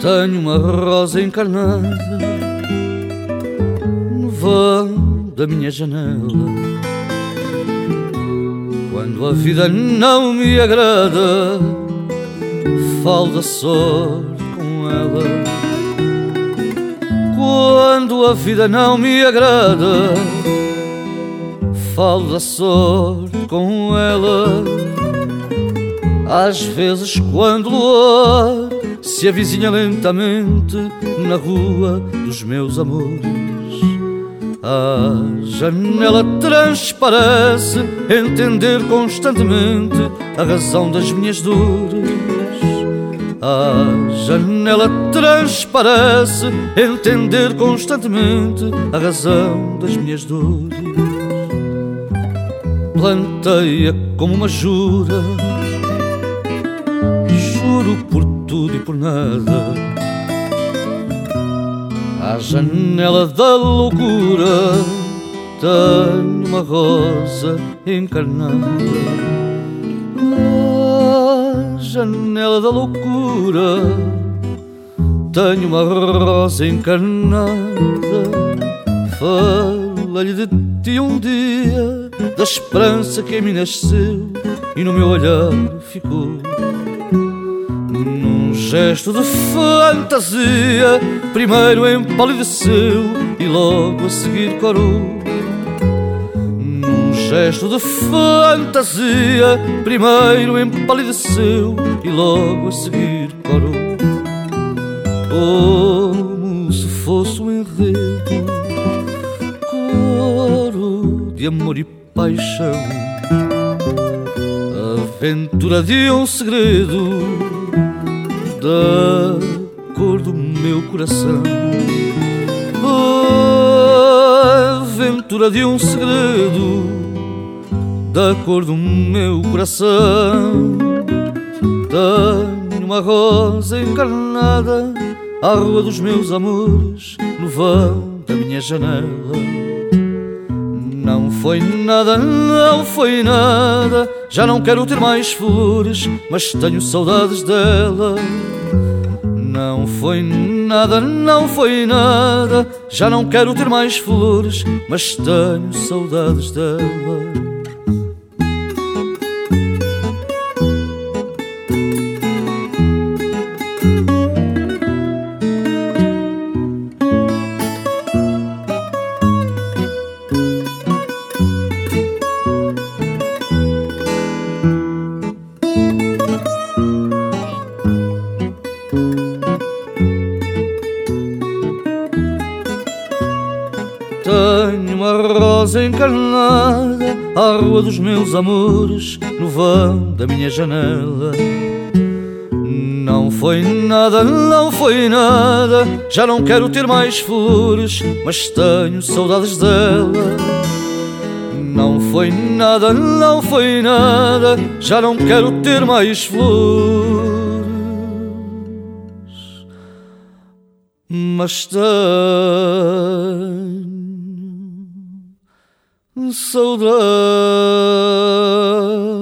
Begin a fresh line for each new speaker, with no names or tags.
Tenho uma rosa encarnada no vão da minha janela. Quando a vida não me agrada, falo da sorte com ela. Quando a vida não me agrada, falo da sorte com ela. Às vezes, quando luar se avizinha lentamente na rua dos meus amores. A janela transparece entender constantemente a razão das minhas dores. A janela transparece entender constantemente a razão das minhas dores. Plantei-a como uma jura, juro por tudo e por nada. À janela da loucura tenho uma rosa encarnada. Janela da loucura tenho uma rosa encarnada. Fala-lhe de ti um dia, da esperança que em mim nasceu e no meu olhar ficou gesto de fantasia, primeiro empalideceu e logo a seguir corou. Num gesto de fantasia, primeiro empalideceu e logo a seguir corou. Como se fosse um enredo, coro de amor e paixão, aventura de um segredo da cor do meu coração. aventura de um segredo da cor do meu coração. Tenho uma rosa encarnada à rua dos meus amores, no vão da minha janela. Foi nada, não foi nada. Já não quero ter mais flores, mas tenho saudades dela. Não foi nada, não foi nada. Já não quero ter mais flores, mas tenho saudades dela. Encarnada à rua dos meus amores, no vão da minha janela. Não foi nada, não foi nada, já não quero ter mais flores, mas tenho saudades dela. Não foi nada, não foi nada, já não quero ter mais flores. Mas tenho saudades dela.